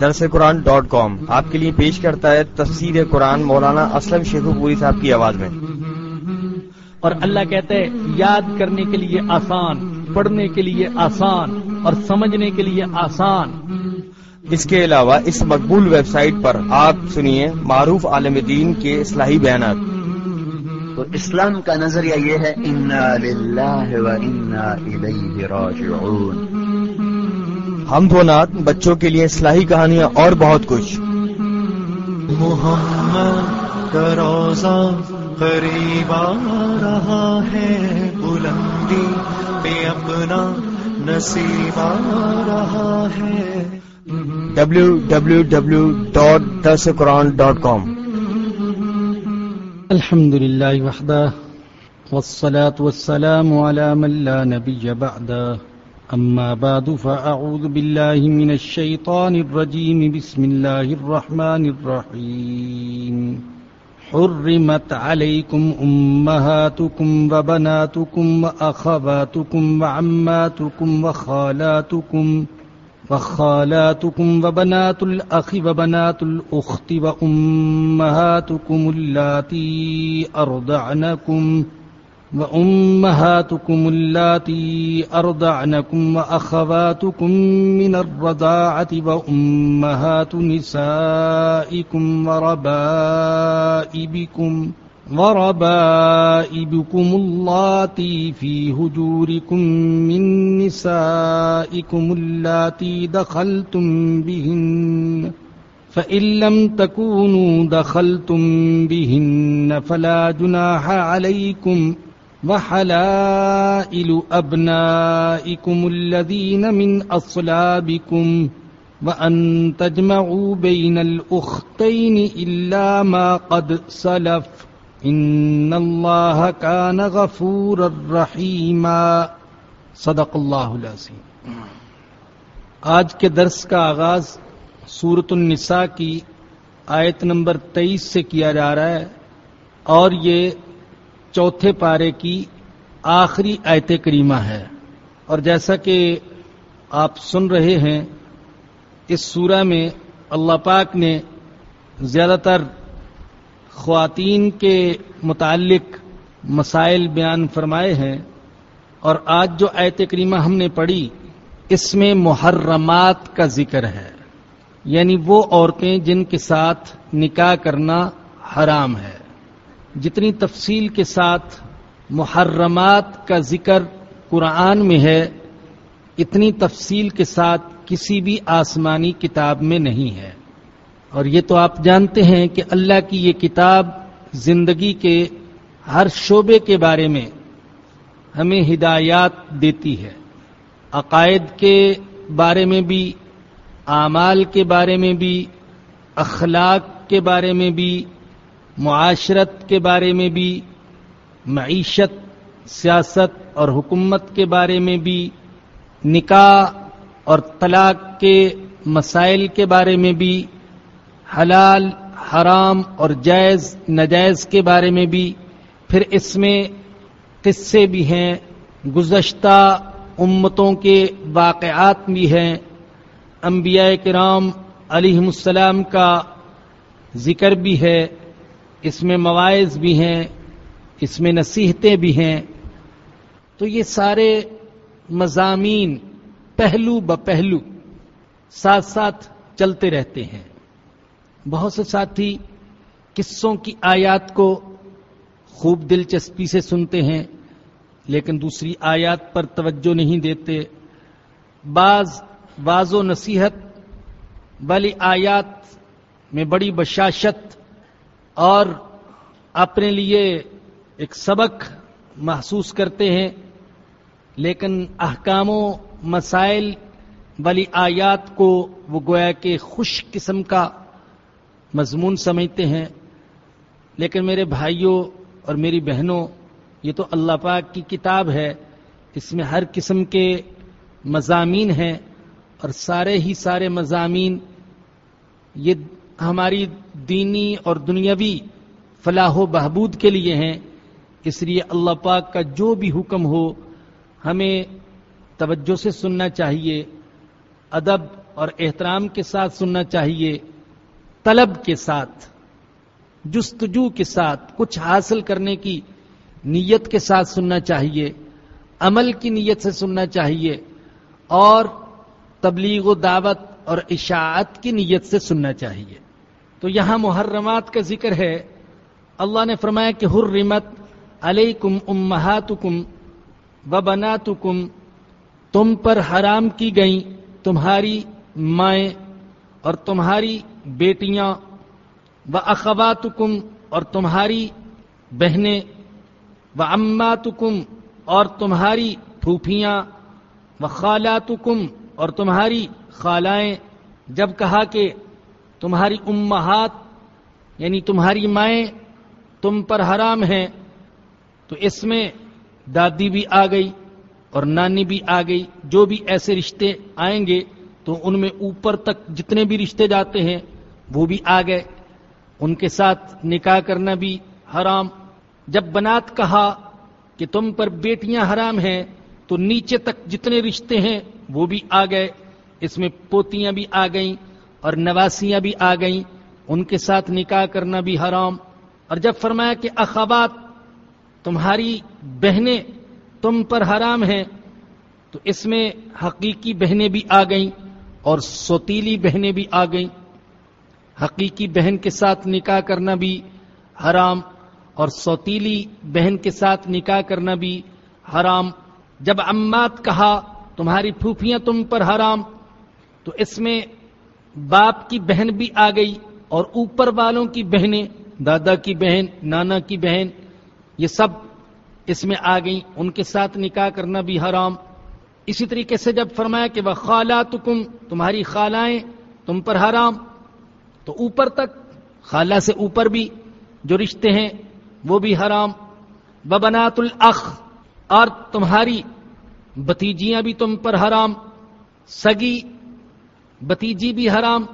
درس قرآن dot com آپ کے لیے پیش کرتا ہے تفسیر قرآن مولانا اسلم شیخ پوری صاحب کی آواز میں۔ اور اللہ کہتے ہیں یاد کرنے کے لیے آسان پڑھنے کے لیے آسان اور سمجھنے کے لیے آسان۔ اس کے علاوہ اس مقبول ویب سائٹ پر آپ سنیے معروف عالم دین کے اصلاحی بیانات۔ تو اسلام کا نظریہ یہ ہے انا للہ و انا الیہ راجعون۔ ہم نات بچوں کے لیے اصلاحی کہانیاں اور بہت کچھ۔ محمد کا روزہ قریب آ رہا ہے بلندی پہ اپنا نصیب آ رہا ہے۔ ڈبلو ڈبلو ڈبلو ڈاٹ درس قرآن ڈاٹ کام الحمد لله وحده والصلاة والسلام على من لا نبي بعده أما بعد فأعوذ بالله من الشيطان الرجيم. بسم الله الرحمن الرحيم. حرمت عليكم أمهاتكم وبناتكم وأخواتكم وعماتكم وخالاتكم وخالاتكم وبنات الأخ وبنات الأخت وأمهاتكم اللاتي أرضعنكم وأمهاتكم وأمهاتكم اللاتي أرضعنكم وأخواتكم من الرضاعة وأمهات نسائكم وربائبكم وربائبكم اللاتي في هجوركم من نسائكم اللاتي دخلتم بهن فإن لم تكونوا دخلتم بهن فلا جناح عليكم وحلائل أبنائكم الذين من أصلابكم وأن تجمعوا بين الأختين إلا ما قد سلف ان اللہ کان غفور الرحیم صدق اللہ العظیم آج کے درس کا آغاز سورت النساء کی آیت نمبر تیئیس سے کیا جا رہا ہے اور یہ چوتھے پارے کی آخری آیت کریمہ ہے۔ اور جیسا کہ آپ سن رہے ہیں، اس سورہ میں اللہ پاک نے زیادہ تر خواتین کے متعلق مسائل بیان فرمائے ہیں۔ اور آج جو ایت کریمہ ہم نے پڑھی، اس میں محرمات کا ذکر ہے۔ یعنی وہ عورتیں جن کے ساتھ نکاح کرنا حرام ہے۔ جتنی تفصیل کے ساتھ محرمات کا ذکر قرآن میں ہے، اتنی تفصیل کے ساتھ کسی بھی آسمانی کتاب میں نہیں ہے۔ اور یہ تو آپ جانتے ہیں کہ اللہ کی یہ کتاب زندگی کے ہر شعبے کے بارے میں ہمیں ہدایات دیتی ہے۔ عقائد کے بارے میں بھی، اعمال کے بارے میں بھی، اخلاق کے بارے میں بھی معاشرت کے بارے میں بھی، معیشت، سیاست اور حکومت کے بارے میں بھی، نکاح اور طلاق کے مسائل کے بارے میں بھی، حلال، حرام اور جائز، نجائز کے بارے میں بھی، پھر اس میں قصے بھی ہیں، گزشتہ امتوں کے واقعات بھی ہیں۔ انبیاء کرام علیہ السلام کا ذکر بھی ہے۔ اس میں مواعظ بھی ہیں، اس میں نصیحتیں بھی ہیں۔ تو یہ سارے مضامین پہلو ب پہلو ساتھ ساتھ چلتے رہتے ہیں۔ بہت سے ساتھی قصوں کی آیات کو خوب دلچسپی سے سنتے ہیں، لیکن دوسری آیات پر توجہ نہیں دیتے۔ بعض بعض و نصیحت والی آیات میں بڑی بشاشت اور اپنے لیے ایک سبق محسوس کرتے ہیں، لیکن احکام و مسائل والی آیات کو وہ گویا کہ خوش قسم کا مضمون سمجھتے ہیں۔ لیکن میرے بھائیوں اور میری بہنوں، یہ تو اللہ پاک کی کتاب ہے۔ اس میں ہر قسم کے مضامین ہیں اور سارے ہی سارے مضامین یہ ہماری دینی اور دنیاوی فلاح و بہبود کے لیے ہیں۔ اس لیے اللہ پاک کا جو بھی حکم ہو، ہمیں توجہ سے سننا چاہیے، ادب اور احترام کے ساتھ سننا چاہیے، طلب کے ساتھ، جستجو کے ساتھ، کچھ حاصل کرنے کی نیت کے ساتھ سننا چاہیے، عمل کی نیت سے سننا چاہیے، اور تبلیغ و دعوت اور اشاعت کی نیت سے سننا چاہیے۔ تو یہاں محرمات کا ذکر ہے۔ اللہ نے فرمایا کہ حرمت علیکم امہاتکم و بناتکم تم پر حرام کی گئیں تمہاری مائیں اور تمہاری بیٹیاں و اخواتکم اور تمہاری بہنیں و اماتکم اور تمہاری پھوپھیاں و خالاتکم اور تمہاری خالائیں۔ جب کہا کہ تمہاری امہات یعنی تمہاری مائیں تم پر حرام ہیں۔ تو اس میں دادی بھی آ گئی اور نانی بھی آ گئی۔ جو بھی ایسے رشتے آئیں گے، تو ان میں اوپر تک جتنے بھی رشتے جاتے ہیں، وہ بھی آ گئے۔ ان کے ساتھ نکاح کرنا بھی حرام۔ جب بنات کہا کہ تم پر بیٹیاں حرام ہیں، تو نیچے تک جتنے رشتے ہیں، وہ بھی آ گئے۔ اس میں پوتیاں بھی آ گئیں۔ اور نواسیاں بھی آ گئیں، ان کے ساتھ نکاح کرنا بھی حرام۔ اور جب فرمایا کہ اخبات تمہاری بہنیں تم پر حرام ہیں، تو اس میں حقیقی بہنیں بھی آ گئیں اور سوتیلی بہنیں بھی آ گئیں۔ حقیقی بہن کے ساتھ نکاح کرنا بھی حرام اور سوتیلی بہن کے ساتھ نکاح کرنا بھی حرام۔ جب امات کہا، تمہاری پھوپھیاں تم پر حرام، تو اس میں باپ کی بہن بھی آ گئی اور اوپر والوں کی بہنیں، دادا کی بہن، نانا کی بہن، یہ سب اس میں آ گئیں، ان کے ساتھ نکاح کرنا بھی حرام۔ اسی طریقے سے جب فرمایا کہ وہ خالہ تمہاری خالائیں تم پر حرام، تو اوپر تک، خالہ سے اوپر بھی جو رشتے ہیں وہ بھی حرام۔ ببنات الاخ اور تمہاری بتیجیاں بھی تم پر حرام۔ سگی بتیجی بھی حرام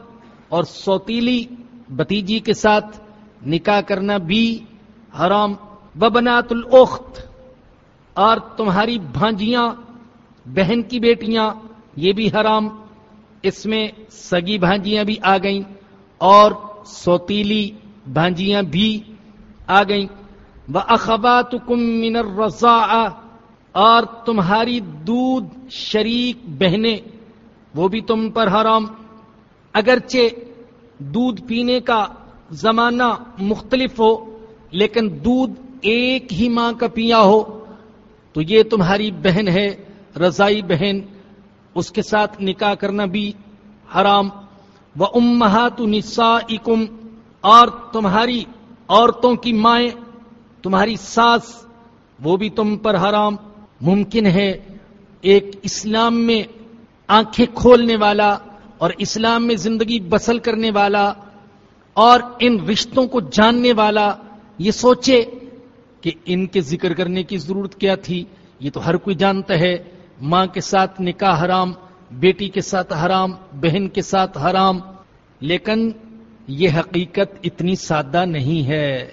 اور سوتیلی بتیجی کے ساتھ نکاح کرنا بھی حرام۔ ببنات الاخت، اور تمہاری بھانجیاں، بہن کی بیٹیاں، یہ بھی حرام۔ اس میں سگی بھانجیاں بھی آ گئیں اور سوتیلی بھانجیاں بھی آ گئیں۔ وہ اخبات من الرضاعہ اور تمہاری دودھ شریک بہنیں وہ بھی تم پر حرام۔ اگرچہ دودھ پینے کا زمانہ مختلف ہو، لیکن دودھ ایک ہی ماں کا پیا ہو، تو یہ تمہاری بہن ہے، رضائی بہن۔ اس کے ساتھ نکاح کرنا بھی حرام۔ و امہات نسا اور تمہاری عورتوں کی مائیں، تمہاری ساس، وہ بھی تم پر حرام۔ ممکن ہے ایک اسلام میں آنکھیں کھولنے والا اور اسلام میں زندگی بسل کرنے والا اور ان رشتوں کو جاننے والا یہ سوچے کہ ان کے ذکر کرنے کی ضرورت کیا تھی؟ یہ تو ہر کوئی جانتا ہے۔ ماں کے ساتھ نکاح حرام، بیٹی کے ساتھ حرام، بہن کے ساتھ حرام۔ لیکن یہ حقیقت اتنی سادہ نہیں ہے۔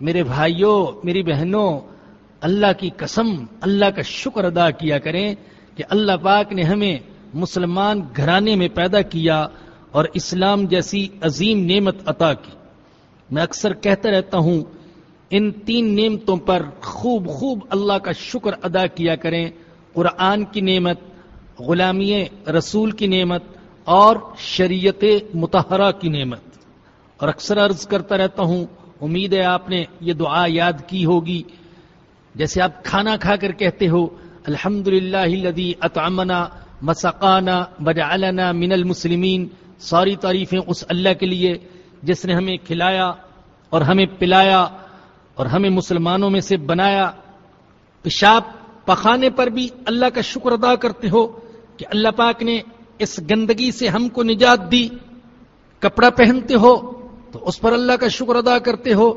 میرے بھائیوں، میری بہنوں، اللہ کی قسم، اللہ کا شکر ادا کیا کریں۔ کہ اللہ پاک نے ہمیں مسلمان گھرانے میں پیدا کیا اور اسلام جیسی عظیم نعمت عطا کی۔ میں اکثر کہتا رہتا ہوں، ان تین نعمتوں پر خوب خوب اللہ کا شکر ادا کیا کریں۔ قرآن کی نعمت، غلامی رسول کی نعمت اور شریعت متحرہ کی نعمت۔ اور اکثر عرض کرتا رہتا ہوں، امید ہے آپ نے یہ دعا یاد کی ہوگی۔ جیسے آپ کھانا کھا کر کہتے ہو الحمد للہ اطعمنا مسقانا وجعلنا من المسلمین ساری تعریفیں اس اللہ کے لیے جس نے ہمیں کھلایا اور ہمیں پلایا اور ہمیں مسلمانوں میں سے بنایا۔ پیشاب پخانے پر بھی اللہ کا شکر ادا کرتے ہو کہ اللہ پاک نے اس گندگی سے ہم کو نجات دی۔ کپڑا پہنتے ہو تو اس پر اللہ کا شکر ادا کرتے ہو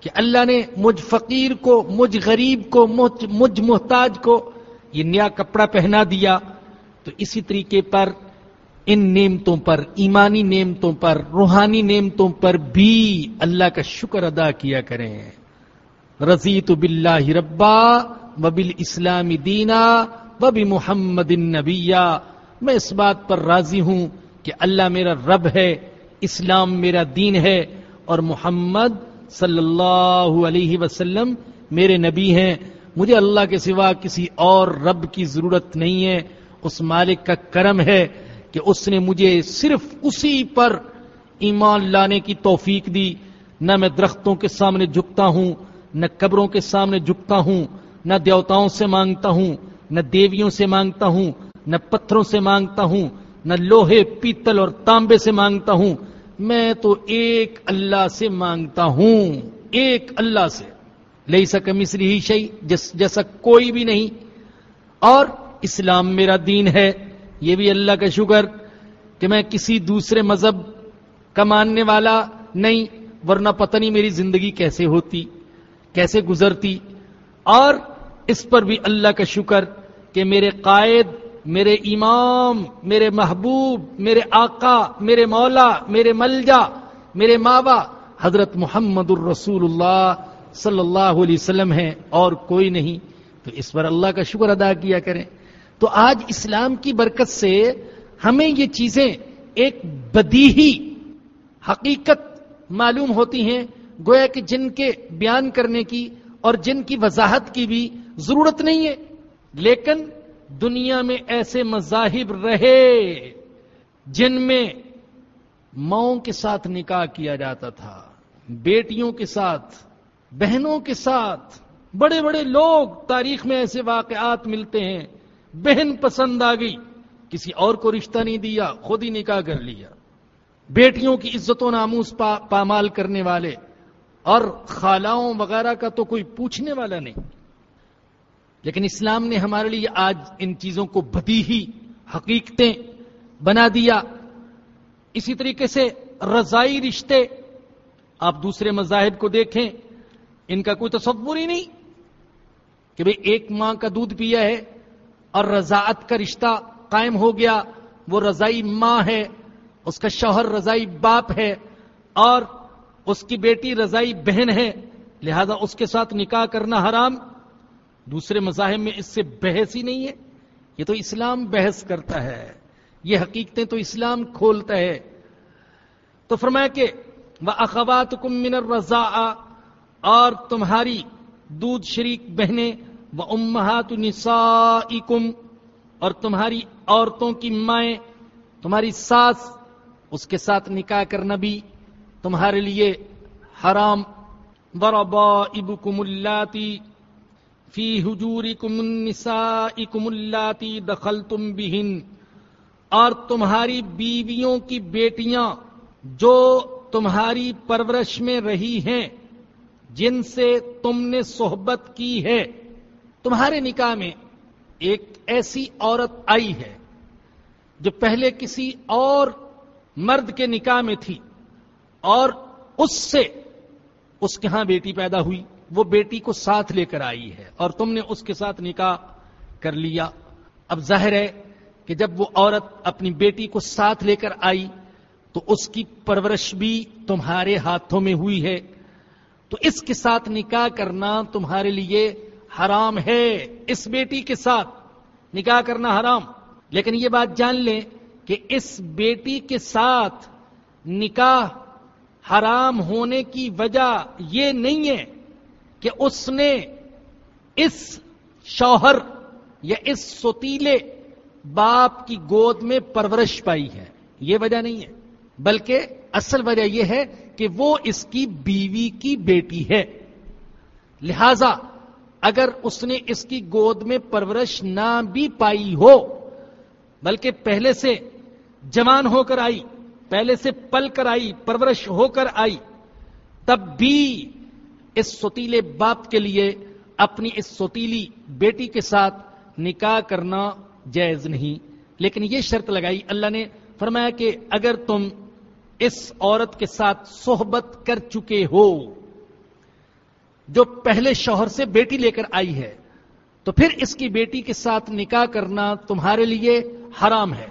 کہ اللہ نے مجھ فقیر کو، مجھ غریب کو مجھ محتاج کو یہ نیا کپڑا پہنا دیا، تو اسی طریقے پر ان نعمتوں پر، ایمانی نعمتوں پر، روحانی نعمتوں پر بھی اللہ کا شکر ادا کیا کریں۔ رضی تو بلّہ ربا و بل اسلامی دینا و بھی محمد نبیہ میں اس بات پر راضی ہوں کہ اللہ میرا رب ہے، اسلام میرا دین ہے اور محمد صلی اللہ علیہ وسلم میرے نبی ہیں۔ مجھے اللہ کے سوا کسی اور رب کی ضرورت نہیں ہے، اس مالک کا کرم ہے کہ اس نے مجھے صرف اسی پر ایمان لانے کی توفیق دی۔ نہ میں درختوں کے سامنے جھکتا ہوں، نہ قبروں کے سامنے جھکتا ہوں، نہ دیوتاؤں سے مانگتا ہوں، نہ دیویوں سے مانگتا ہوں، نہ پتھروں سے مانگتا ہوں، نہ لوہے، پیتل اور تانبے سے مانگتا ہوں۔ میں تو ایک اللہ سے مانگتا ہوں، ایک اللہ سے۔ لئی سکم مصری ہی شہی جیسا کوئی بھی نہیں۔ اور اسلام میرا دین ہے۔ یہ بھی اللہ کا شکر کہ میں کسی دوسرے مذہب کا ماننے والا نہیں، ورنہ پتہ نہیں میری زندگی کیسے ہوتی، کیسے گزرتی۔ اور اس پر بھی اللہ کا شکر کہ میرے قائد، میرے امام، میرے محبوب، میرے آقا، میرے مولا، میرے ملجا، میرے ماوا، حضرت محمد الرسول اللہ صلی اللہ علیہ وسلم ہیں اور کوئی نہیں، تو اس پر اللہ کا شکر ادا کیا کریں۔ تو آج اسلام کی برکت سے ہمیں یہ چیزیں ایک بدیہی حقیقت معلوم ہوتی ہیں، گویا کہ جن کے بیان کرنے کی اور جن کی وضاحت کی بھی ضرورت نہیں ہے۔ لیکن دنیا میں ایسے مذاہب رہے جن میں ماؤں کے ساتھ نکاح کیا جاتا تھا، بیٹیوں کے ساتھ بہنوں کے ساتھ بڑے بڑے لوگ تاریخ میں ایسے واقعات ملتے ہیں، بہن پسند آ گئی، کسی اور کو رشتہ نہیں دیا، خود ہی نکاح کر لیا۔ بیٹیوں کی عزت و ناموس پا، پامال کرنے والے، اور خالاؤں وغیرہ کا تو کوئی پوچھنے والا نہیں۔ لیکن اسلام نے ہمارے لیے آج ان چیزوں کو بدی ہی حقیقتیں بنا دیا۔ اسی طریقے سے رضائی رشتے آپ دوسرے مذاہب کو دیکھیں ان کا کوئی تصور ہی نہیں کہ بھئی ایک ماں کا دودھ پیا ہے اور رضاعت کا رشتہ قائم ہو گیا، وہ رضائی ماں ہے، اس کا شوہر رضائی باپ ہے اور اس کی بیٹی رضائی بہن ہے، لہذا اس کے ساتھ نکاح کرنا حرام، دوسرے مذاہب میں اس سے بحث ہی نہیں ہے، یہ تو اسلام بحث کرتا ہے، یہ حقیقتیں تو اسلام کھولتا ہے۔ تو فرمایا کہ وہ اخوات کم من رضا اور تمہاری دودھ شریک بہنیں وہ امہات نسائکم اور تمہاری عورتوں کی مائیں، تمہاری ساس، اس کے ساتھ نکاح کرنا بھی تمہارے لیے حرام۔ وربا اب کم اللہ فی حجوری کم کم اللہ دخل تم بہن اور تمہاری بیویوں کی بیٹیاں جو تمہاری پرورش میں رہی ہیں جن سے تم نے صحبت کی ہے۔ تمہارے نکاح میں ایک ایسی عورت آئی ہے جو پہلے کسی اور مرد کے نکاح میں تھی اور اس سے اس کے ہاں بیٹی پیدا ہوئی۔ وہ بیٹی کو ساتھ لے کر آئی ہے اور تم نے اس کے ساتھ نکاح کر لیا۔ اب ظاہر ہے کہ جب وہ عورت اپنی بیٹی کو ساتھ لے کر آئی تو اس کی پرورش بھی تمہارے ہاتھوں میں ہوئی ہے۔ تو اس کے ساتھ نکاح کرنا تمہارے لیے حرام ہے، اس بیٹی کے ساتھ نکاح کرنا حرام۔ لیکن یہ بات جان لیں کہ اس بیٹی کے ساتھ نکاح حرام ہونے کی وجہ یہ نہیں ہے کہ اس نے اس شوہر یا اس سوتیلے باپ کی گود میں پرورش پائی ہے۔ یہ وجہ نہیں ہے، بلکہ اصل وجہ یہ ہے کہ وہ اس کی بیوی کی بیٹی ہے۔ لہذا اگر اس نے اس کی گود میں پرورش نہ بھی پائی ہو، بلکہ پہلے سے جوان ہو کر آئی، پہلے سے پل کر آئی، پرورش ہو کر آئی، تب بھی اس سوتیلے باپ کے لیے اپنی اس سوتیلی بیٹی کے ساتھ نکاح کرنا جائز نہیں۔ لیکن یہ شرط لگائی، اللہ نے فرمایا کہ اگر تم اس عورت کے ساتھ صحبت کر چکے ہو۔ جو پہلے شوہر سے بیٹی لے کر آئی ہے، تو پھر اس کی بیٹی کے ساتھ نکاح کرنا تمہارے لیے حرام ہے۔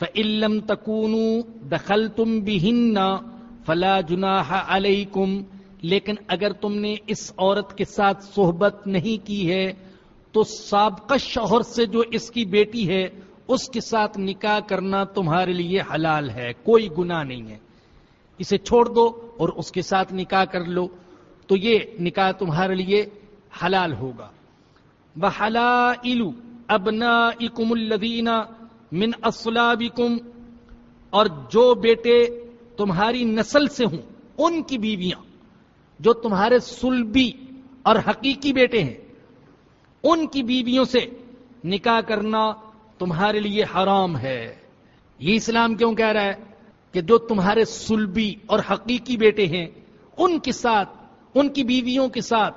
فعلم تکون دخل تم بھی فلا جناح علیکم لیکن اگر تم نے اس عورت کے ساتھ صحبت نہیں کی ہے، تو سابقہ شوہر سے جو اس کی بیٹی ہے، اس کے ساتھ نکاح کرنا تمہارے لیے حلال ہے، کوئی گناہ نہیں ہے۔ اسے چھوڑ دو اور اس کے ساتھ نکاح کر لو، تو یہ نکاح تمہارے لیے حلال ہوگا۔ بحلا الو ابنا اکم الدینہ من اسلابکم اور جو بیٹے تمہاری نسل سے ہوں، ان کی بیویاں جو تمہارے سلبی اور حقیقی بیٹے ہیں، ان کی بیویوں سے نکاح کرنا تمہارے لیے حرام ہے۔ یہ اسلام کیوں کہہ رہا ہے؟ کہ جو تمہارے سلبی اور حقیقی بیٹے ہیں ان کے ساتھ ان کی بیویوں کے ساتھ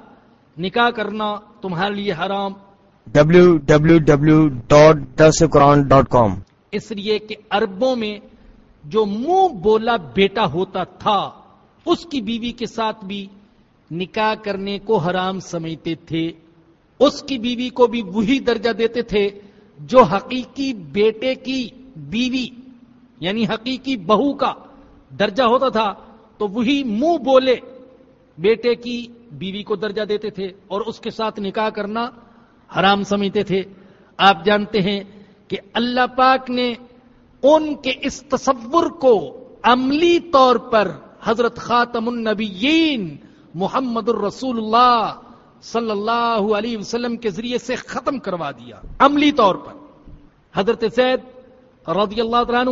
نکاح کرنا تمہارے لیے حرام۔ www.dasquran.com اس لیے کہ اربوں میں جو منہ بولا بیٹا ہوتا تھا اس کی بیوی کے ساتھ بھی نکاح کرنے کو حرام سمجھتے تھے۔ اس کی بیوی کو بھی وہی درجہ دیتے تھے جو حقیقی بیٹے کی بیوی یعنی حقیقی بہو کا درجہ ہوتا تھا، تو وہی منہ بولے بیٹے کی بیوی کو درجہ دیتے تھے اور اس کے ساتھ نکاح کرنا حرام سمجھتے تھے۔ آپ جانتے ہیں کہ اللہ پاک نے ان کے اس تصور کو عملی طور پر حضرت خاتم النبیین محمد الرسول اللہ صلی اللہ علیہ وسلم کے ذریعے سے ختم کروا دیا۔ عملی طور پر۔ حضرت زید رضی اللہ عنہ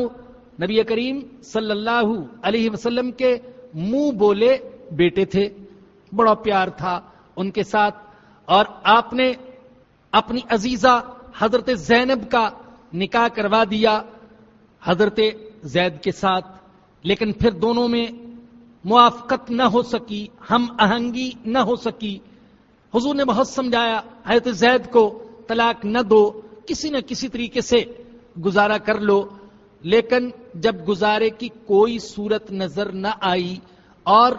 نبی کریم صلی اللہ علیہ وسلم کے منہ بولے بیٹے تھے۔ بڑا پیار تھا ان کے ساتھ۔ اور آپ نے اپنی عزیزہ حضرت زینب کا نکاح کروا دیا حضرت زید کے ساتھ۔ لیکن پھر دونوں میں موافقت نہ ہو سکی، ہم آہنگی نہ ہو سکی۔ حضور نے بہت سمجھایا، حضرت زید کو طلاق نہ دو، کسی نہ کسی طریقے سے گزارا کر لو۔ لیکن جب گزارے کی کوئی صورت نظر نہ آئی اور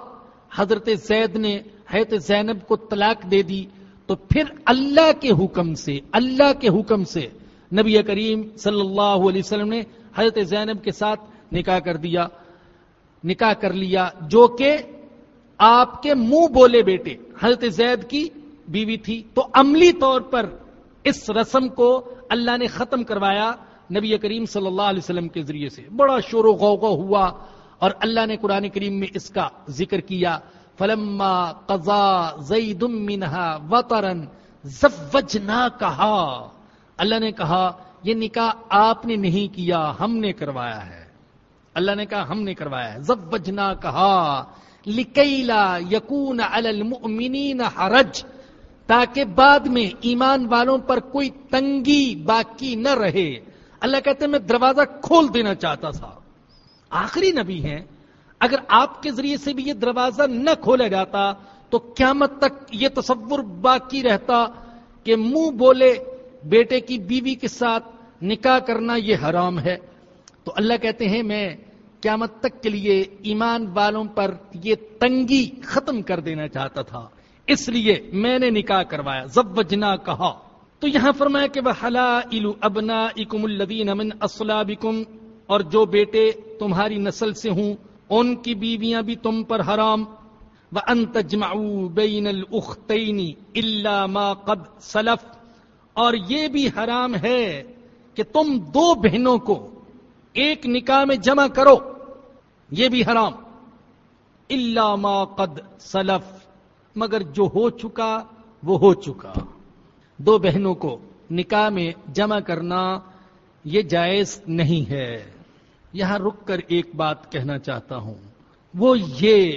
حضرت زید نے حضرت زینب کو طلاق دے دی، تو پھر اللہ کے حکم سے، اللہ کے حکم سے نبی کریم صلی اللہ علیہ وسلم نے حضرت زینب کے ساتھ نکاح کر دیا، نکاح کر لیا، جو کہ آپ کے منہ بولے بیٹے، حضرت زید کی بیوی تھی۔ تو عملی طور پر اس رسم کو اللہ نے ختم کروایا۔ نبی کریم صلی اللہ علیہ وسلم کے ذریعے سے بڑا شور و غوغو ہوا اور اللہ نے قرآن کریم میں اس کا ذکر کیا، فلما قضا زید منہا وطرن زوجنا کہا اللہ نے کہا، یہ نکاح آپ نے نہیں کیا، ہم نے کروایا ہے۔ اللہ نے کہا، ہم نے کروایا ہے۔ زوجنا کہا لکیلا یکون علی المؤمنین حرج۔ تاکہ بعد میں ایمان والوں پر کوئی تنگی باقی نہ رہے۔ اللہ کہتے ہیں میں دروازہ کھول دینا چاہتا تھا۔ آخری نبی ہیں۔ اگر آپ کے ذریعے سے بھی یہ دروازہ نہ کھولا جاتا تو قیامت تک یہ تصور باقی رہتا کہ منہ بولے بیٹے کی بیوی کے ساتھ نکاح کرنا یہ حرام ہے۔ تو اللہ کہتے ہیں میں قیامت تک کے لیے ایمان والوں پر یہ تنگی ختم کر دینا چاہتا تھا۔ اس لیے میں نے نکاح کروایا۔ زوجنا کہا۔ تو یہاں فرمایا کہ وہ حلا الو ابنا اکم الدین امن اسلابکم اور جو بیٹے تمہاری نسل سے ہوں، ان کی بیویاں بھی تم پر حرام۔ و انتجمعو بین الاختین الا ما قد سلف۔ اور یہ بھی حرام ہے کہ تم دو بہنوں کو ایک نکاح میں جمع کرو، یہ بھی حرام۔ الا ما قد سلف۔ مگر جو ہو چکا، وہ ہو چکا۔ دو بہنوں کو نکاح میں جمع کرنا یہ جائز نہیں ہے۔ یہاں رک کر ایک بات کہنا چاہتا ہوں۔ وہ یہ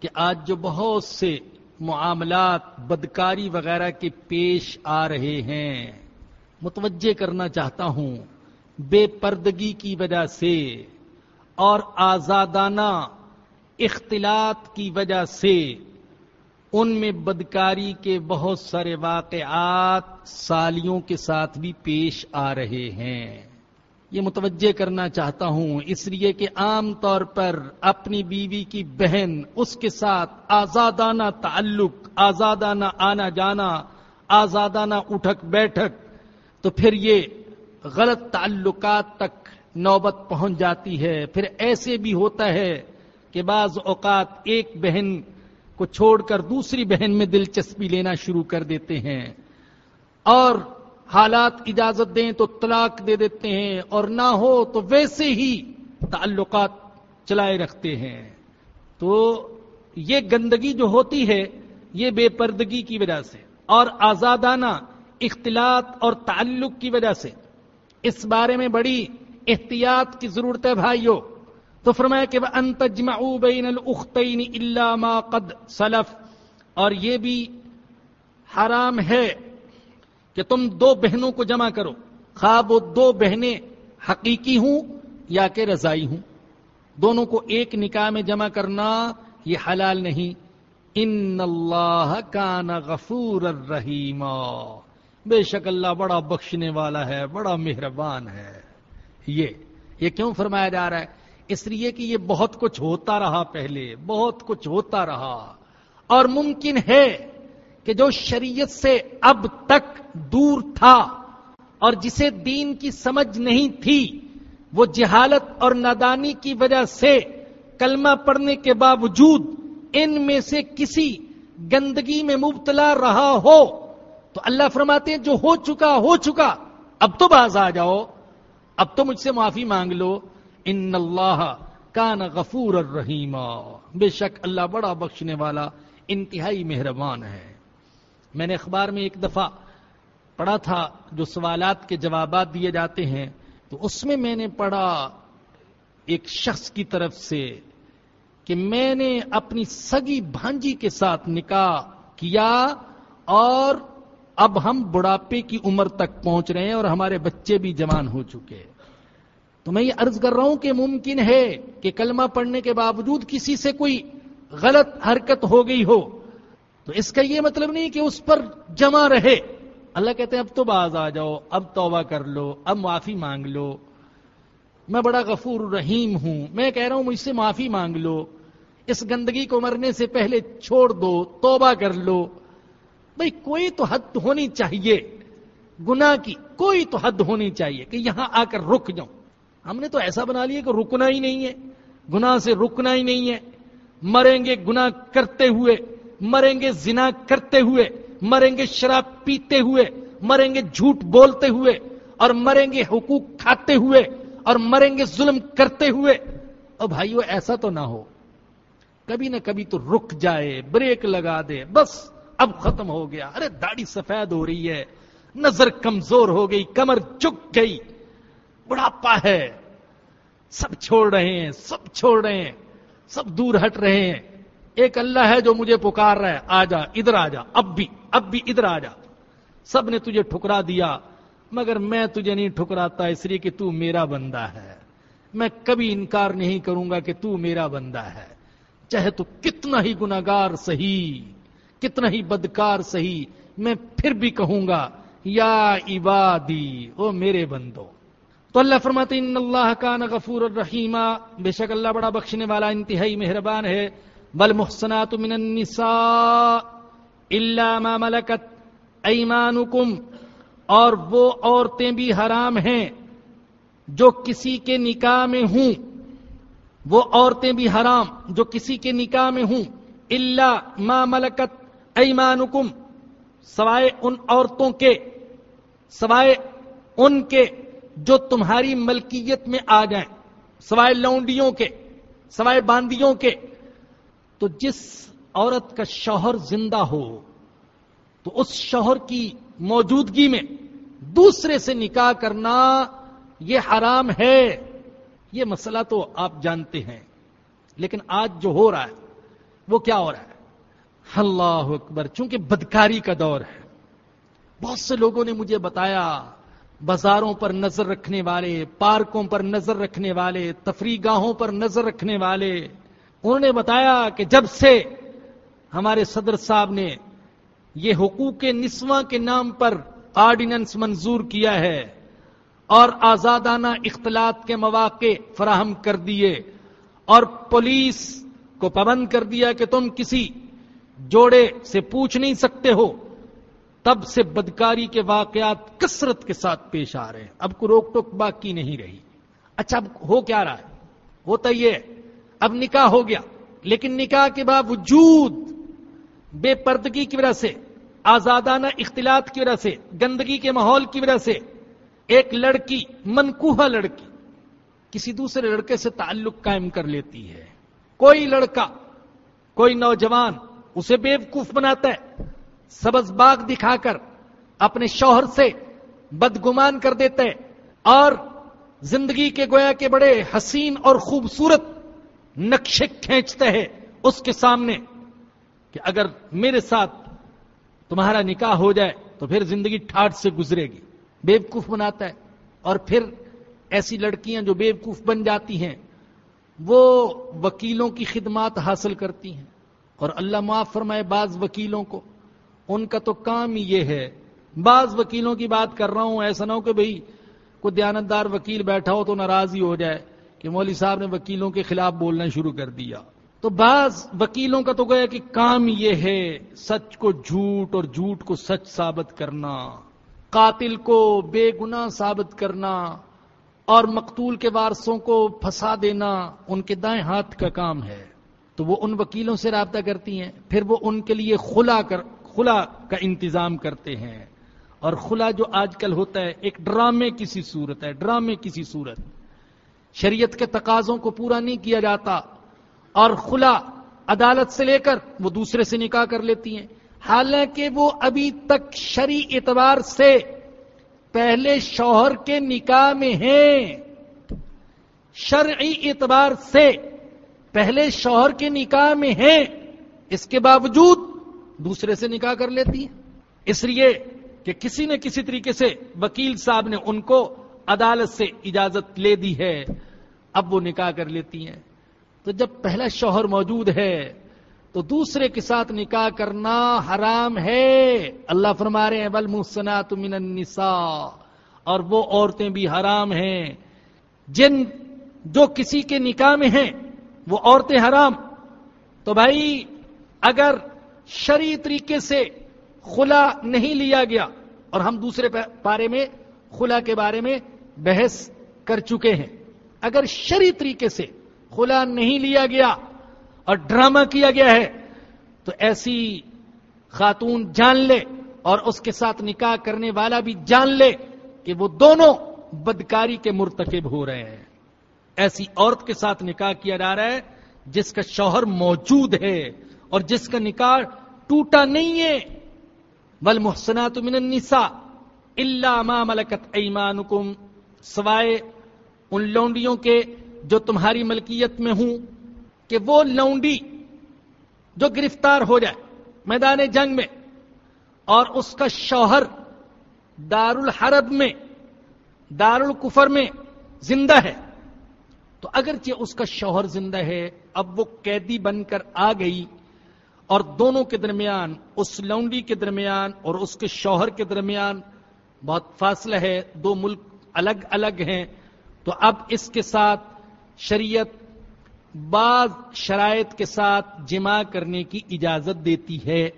کہ آج جو بہت سے معاملات بدکاری وغیرہ کے پیش آ رہے ہیں، متوجہ کرنا چاہتا ہوں۔ بے پردگی کی وجہ سے اور آزادانہ اختلاط کی وجہ سے ان میں بدکاری کے بہت سارے واقعات سالیوں کے ساتھ بھی پیش آ رہے ہیں۔ یہ متوجہ کرنا چاہتا ہوں، اس لیے کہ عام طور پر اپنی بیوی کی بہن، اس کے ساتھ آزادانہ تعلق، آزادانہ آنا جانا، آزادانہ اٹھک بیٹھک، تو پھر یہ غلط تعلقات تک نوبت پہنچ جاتی ہے۔ پھر ایسے بھی ہوتا ہے کہ بعض اوقات ایک بہن کو چھوڑ کر دوسری بہن میں دلچسپی لینا شروع کر دیتے ہیں۔ اور حالات اجازت دیں تو طلاق دے دیتے ہیں اور نہ ہو تو ویسے ہی تعلقات چلائے رکھتے ہیں۔ تو یہ گندگی جو ہوتی ہے، یہ بے پردگی کی وجہ سے اور آزادانہ اختلاط اور تعلق کی وجہ سے۔ اس بارے میں بڑی احتیاط کی ضرورت ہے بھائیوں تو فرمایا کہ وہ بین الختین اللہ ما قد سلف۔ اور یہ بھی حرام ہے کہ تم دو بہنوں کو جمع کرو۔ خواب وہ دو بہنیں حقیقی ہوں یا کہ رضائی ہوں۔ دونوں کو ایک نکاح میں جمع کرنا یہ حلال نہیں۔ ان اللہ کان غفور الرحیم بے شک اللہ بڑا بخشنے والا ہے، بڑا مہربان ہے۔ یہ یہ کیوں فرمایا جا رہا ہے؟ اس لیے کہ یہ بہت کچھ ہوتا رہا پہلے، بہت کچھ ہوتا رہا۔ اور ممکن ہے کہ جو شریعت سے اب تک دور تھا اور جسے دین کی سمجھ نہیں تھی، وہ جہالت اور نادانی کی وجہ سے کلمہ پڑھنے کے باوجود ان میں سے کسی گندگی میں مبتلا رہا ہو، تو اللہ فرماتے ہیں، جو ہو چکا ہو چکا، اب تو باز آ جاؤ، اب تو مجھ سے معافی مانگ لو۔ ان اللہ کان غفور الرحیم۔ بے شک اللہ بڑا بخشنے والا انتہائی مہربان ہے۔ میں نے اخبار میں ایک دفعہ پڑھا تھا، جو سوالات کے جوابات دیے جاتے ہیں، تو اس میں میں نے پڑھا ایک شخص کی طرف سے کہ میں نے اپنی سگی بھانجی کے ساتھ نکاح کیا اور اب ہم بڑھاپے کی عمر تک پہنچ رہے ہیں اور ہمارے بچے بھی جوان ہو چکے تو میں یہ عرض کر رہا ہوں کہ ممکن ہے کہ کلمہ پڑھنے کے باوجود کسی سے کوئی غلط حرکت ہو گئی ہو۔ تو اس کا یہ مطلب نہیں کہ اس پر جمع رہے۔ اللہ کہتے ہیں، اب تو باز آ جاؤ، اب توبہ کر لو، اب معافی مانگ لو۔ میں بڑا غفور رحیم ہوں۔ میں کہہ رہا ہوں، مجھ سے معافی مانگ لو۔ اس گندگی کو مرنے سے پہلے چھوڑ دو، توبہ کر لو۔ بھائی، کوئی تو حد ہونی چاہیے۔ گناہ کی کوئی تو حد ہونی چاہیے کہ یہاں آ کر رک جاؤں۔ ہم نے تو ایسا بنا لیا کہ رکنا ہی نہیں ہے۔ گناہ سے رکنا ہی نہیں ہے۔ مریں گے گناہ کرتے ہوئے۔ مریں گے زنا کرتے ہوئے۔ مریں گے شراب پیتے ہوئے۔ مریں گے جھوٹ بولتے ہوئے۔ اور مریں گے حقوق کھاتے ہوئے۔ اور مریں گے ظلم کرتے ہوئے۔ اور بھائیو، ایسا تو نہ ہو۔ کبھی نہ کبھی تو رک جائے، بریک لگا دے۔ بس، اب ختم ہو گیا۔ ارے، داڑھی سفید ہو رہی ہے۔ نظر کمزور ہو گئی، کمر چک گئی۔ بڑھاپا ہے۔ سب چھوڑ رہے ہیں، سب چھوڑ رہے ہیں، سب دور ہٹ رہے ہیں۔ ایک اللہ ہے جو مجھے پکار رہا ہے، آ جا، ادھر آ جا، اب بھی اب بھی ادھر آ جا۔ سب نے تجھے ٹھکرا دیا، مگر میں تجھے نہیں ٹھکراتا، اس لیے کہ تو میرا بندہ ہے۔ میں کبھی انکار نہیں کروں گا کہ تو میرا بندہ ہے۔ چاہے تو کتنا ہی گناگار سہی کتنا ہی بدکار سہی میں پھر بھی کہوں گا، یا عبادی، او میرے بندو۔ تو اللہ فرماتے ان اللہ کا غفور الرحیمہ بے شک اللہ بڑا بخشنے والا انتہائی مہربان ہے. بل محسنات من النساء الا ما ملکت ایمانکم. اور وہ عورتیں بھی حرام ہیں جو کسی کے نکاح میں ہوں. وہ عورتیں بھی حرام جو کسی کے نکاح میں ہوں. اللہ ما ملکت ایمانکم، سوائے ان عورتوں کے، سوائے ان کے جو تمہاری ملکیت میں آ جائیں، سوائے لونڈیوں کے، سوائے باندیوں کے، تو جس عورت کا شوہر زندہ ہو، تو اس شوہر کی موجودگی میں دوسرے سے نکاح کرنا یہ حرام ہے۔ یہ مسئلہ تو آپ جانتے ہیں، لیکن آج جو ہو رہا ہے، وہ کیا ہو رہا ہے؟ اللہ اکبر، چونکہ بدکاری کا دور ہے۔ بہت سے لوگوں نے مجھے بتایا بازاروں پر نظر رکھنے والے، پارکوں پر نظر رکھنے والے تفریح گاہوں پر نظر رکھنے والے، انہوں نے بتایا کہ جب سے ہمارے صدر صاحب نے یہ حقوق نسواں کے نام پر آرڈیننس منظور کیا ہے اور آزادانہ اختلاط کے مواقع فراہم کر دیے اور پولیس کو پابند کر دیا کہ تم کسی جوڑے سے پوچھ نہیں سکتے ہو تب سے بدکاری کے واقعات کثرت کے ساتھ پیش آ رہے ہیں۔ اب کو روک ٹوک باقی نہیں رہی۔ اچھا اب ہو کیا رہا ہے؟ ہوتا یہ اب نکاح ہو گیا۔ لیکن نکاح کے باوجود بے پردگی کی وجہ سے، آزادانہ اختلاط کی وجہ سے، گندگی کے ماحول کی وجہ سے ایک لڑکی منکوہ لڑکی، کسی دوسرے لڑکے سے تعلق قائم کر لیتی ہے۔ کوئی لڑکا، کوئی نوجوان، اسے بیوقوف بناتا ہے۔ سبز باغ دکھا کر اپنے شوہر سے بدگمان کر دیتا ہے اور زندگی کے گویا کے بڑے حسین اور خوبصورت نقشے کھینچتا ہے اس کے سامنے کہ اگر میرے ساتھ تمہارا نکاح ہو جائے تو پھر زندگی ٹھاٹ سے گزرے گی۔ بیوقوف بناتا ہے اور پھر ایسی لڑکیاں جو بیوقوف بن جاتی ہیں، وہ وکیلوں کی خدمات حاصل کرتی ہیں۔ اور اللہ معاف فرمائے بعض وکیلوں کو ان کا تو کام یہ ہے۔ بعض وکیلوں کی بات کر رہا ہوں، ایسا نہ ہو کہ بھئی کوئی دیانتدار وکیل بیٹھا ہو تو ناراض ہی ہو جائے کہ مولوی صاحب نے وکیلوں کے خلاف بولنا شروع کر دیا۔ تو بعض وکیلوں کا تو گیا کہ کام یہ ہے سچ کو جھوٹ اور جھوٹ کو سچ ثابت کرنا، قاتل کو بے گنا ثابت کرنا اور مقتول کے وارثوں کو پھنسا دینا ان کے دائیں ہاتھ کا کام ہے۔ تو وہ ان وکیلوں سے رابطہ کرتی ہیں، پھر وہ ان کے لیے خلا کر خلا کا انتظام کرتے ہیں اور خلا جو آج کل ہوتا ہے ایک ڈرامے کسی صورت ہے، ڈرامے کسی صورت۔ شریعت کے تقاضوں کو پورا نہیں کیا جاتا اور خلا عدالت سے لے کر وہ دوسرے سے نکاح کر لیتی ہیں۔ حالانکہ وہ ابھی تک شری اعتبار سے پہلے شوہر کے نکاح میں ہیں۔ شرعی اعتبار سے پہلے شوہر کے نکاح میں ہیں۔ اس کے باوجود دوسرے سے نکاح کر لیتی ہیں۔ اس لیے کہ کسی نہ کسی طریقے سے وکیل صاحب نے ان کو عدالت سے اجازت لے دی ہے۔ اب وہ نکاح کر لیتی ہیں۔ تو جب پہلا شوہر موجود ہے، تو دوسرے کے ساتھ نکاح کرنا حرام ہے۔ اللہ فرما رہے ہیں بل محسنات من النساء۔ اور وہ عورتیں بھی حرام ہیں۔ جن جو کسی کے نکاح میں ہیں، وہ عورتیں حرام۔ تو بھائی، اگر شرعی طریقے سے خلا نہیں لیا گیا اور ہم دوسرے پارے میں خلا کے بارے میں بحث کر چکے ہیں۔ اگر شرعی طریقے سے خلا نہیں لیا گیا اور ڈرامہ کیا گیا ہے، تو ایسی خاتون جان لے اور اس کے ساتھ نکاح کرنے والا بھی جان لے کہ وہ دونوں بدکاری کے مرتکب ہو رہے ہیں۔ ایسی عورت کے ساتھ نکاح کیا جا رہا ہے جس کا شوہر موجود ہے۔ اور جس کا نکاح ٹوٹا نہیں ہے بل محسنات من النساء اللہ ما ملکت ایمانکم، سوائے ان لونڈیوں کے جو تمہاری ملکیت میں ہوں کہ وہ لونڈی جو گرفتار ہو جائے میدان جنگ میں اور اس کا شوہر دار الحرب میں دار الکفر میں زندہ ہے۔ تو اگرچہ اس کا شوہر زندہ ہے، اب وہ قیدی بن کر آ گئی اور دونوں کے درمیان، اس لونڈی کے درمیان اور اس کے شوہر کے درمیان بہت فاصلہ ہے، دو ملک الگ الگ ہیں۔ تو اب اس کے ساتھ شریعت بعض شرائط کے ساتھ جمع کرنے کی اجازت دیتی ہے۔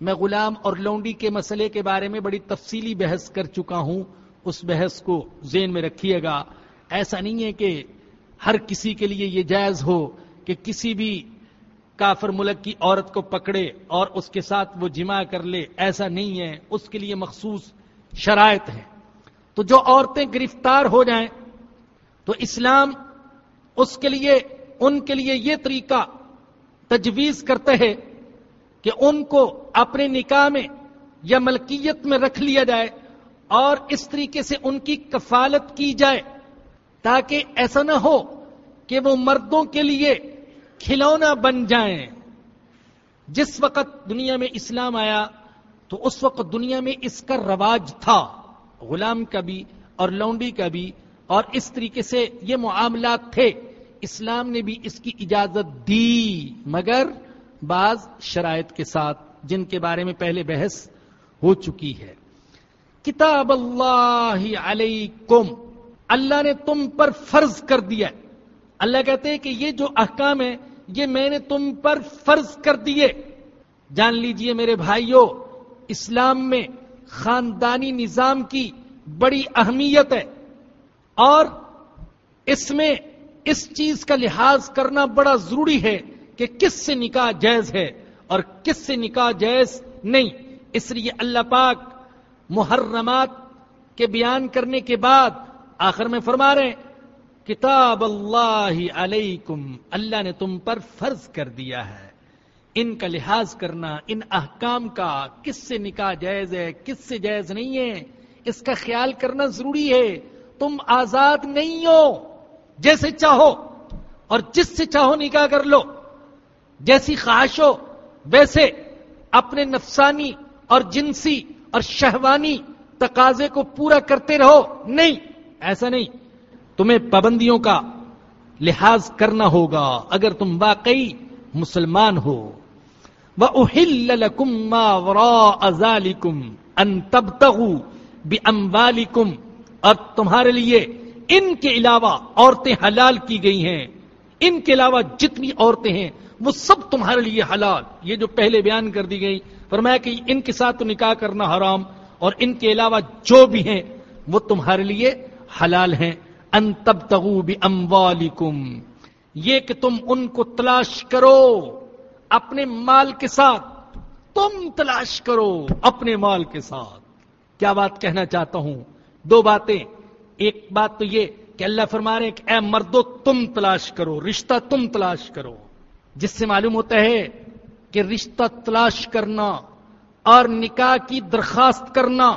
میں غلام اور لونڈی کے مسئلے کے بارے میں بڑی تفصیلی بحث کر چکا ہوں۔ اس بحث کو ذہن میں رکھیے گا۔ ایسا نہیں ہے کہ ہر کسی کے لیے یہ جائز ہو کہ کسی بھی کافر ملک کی عورت کو پکڑے اور اس کے ساتھ وہ جمع کر لے، ایسا نہیں ہے، اس کے لیے مخصوص شرائط ہے تو جو عورتیں گرفتار ہو جائیں، تو اسلام اس کے لیے، ان کے لیے یہ طریقہ تجویز کرتے ہیں کہ ان کو اپنے نکاح میں یا ملکیت میں رکھ لیا جائے اور اس طریقے سے ان کی کفالت کی جائے تاکہ ایسا نہ ہو کہ وہ مردوں کے لیے کھلونا بن جائیں۔ جس وقت دنیا میں اسلام آیا، تو اس وقت دنیا میں اس کا رواج تھا۔ غلام کا بھی اور لونڈی کا بھی۔ اور اس طریقے سے یہ معاملات تھے۔ اسلام نے بھی اس کی اجازت دی، مگر بعض شرائط کے ساتھ، جن کے بارے میں پہلے بحث ہو چکی ہے۔ کتاب اللہ علیکم، اللہ نے تم پر فرض کر دیا اللہ کہتے ہیں کہ یہ جو احکام ہے یہ میں نے تم پر فرض کر دیے۔ جان لیجیے میرے بھائیوں اسلام میں خاندانی نظام کی بڑی اہمیت ہے۔ اور اس میں اس چیز کا لحاظ کرنا بڑا ضروری ہے کہ کس سے نکاح جائز ہے اور کس سے نکاح جائز نہیں۔ اس لیے اللہ پاک محرمات کے بیان کرنے کے بعد آخر میں فرما رہے ہیں کتاب اللہ علیکم، اللہ نے تم پر فرض کر دیا ہے۔ ان کا لحاظ کرنا، ان احکام کا، کس سے نکاح جائز ہے، کس سے جائز نہیں ہے، اس کا خیال کرنا ضروری ہے۔ تم آزاد نہیں ہو، جیسے چاہو، اور جس سے چاہو نکاح کر لو۔ جیسی خواہش ہو، ویسے اپنے نفسانی اور جنسی اور شہوانی تقاضے کو پورا کرتے رہو۔ نہیں، ایسا نہیں۔ تمہیں پابندیوں کا لحاظ کرنا ہوگا اگر تم واقعی مسلمان ہو۔ وہ اہل ازالکم ان تب تغو بھی اور تمہارے لیے ان کے علاوہ عورتیں حلال کی گئی ہیں۔ ان کے علاوہ جتنی عورتیں ہیں، وہ سب تمہارے لیے حلال۔ یہ جو پہلے بیان کر دی گئی، فرمایا کہ ان کے ساتھ تو نکاح کرنا حرام اور ان کے علاوہ جو بھی ہیں، وہ تمہارے لیے حلال ہیں۔ ان تب تغو بھی یہ کہ تم ان کو تلاش کرو اپنے مال کے ساتھ، تم تلاش کرو اپنے مال کے ساتھ۔ کیا بات کہنا چاہتا ہوں؟ دو باتیں۔ ایک بات تو یہ کہ اللہ فرما رہے کہ اے مردو، تم تلاش کرو، رشتہ تم تلاش کرو۔ جس سے معلوم ہوتا ہے کہ رشتہ تلاش کرنا اور نکاح کی درخواست کرنا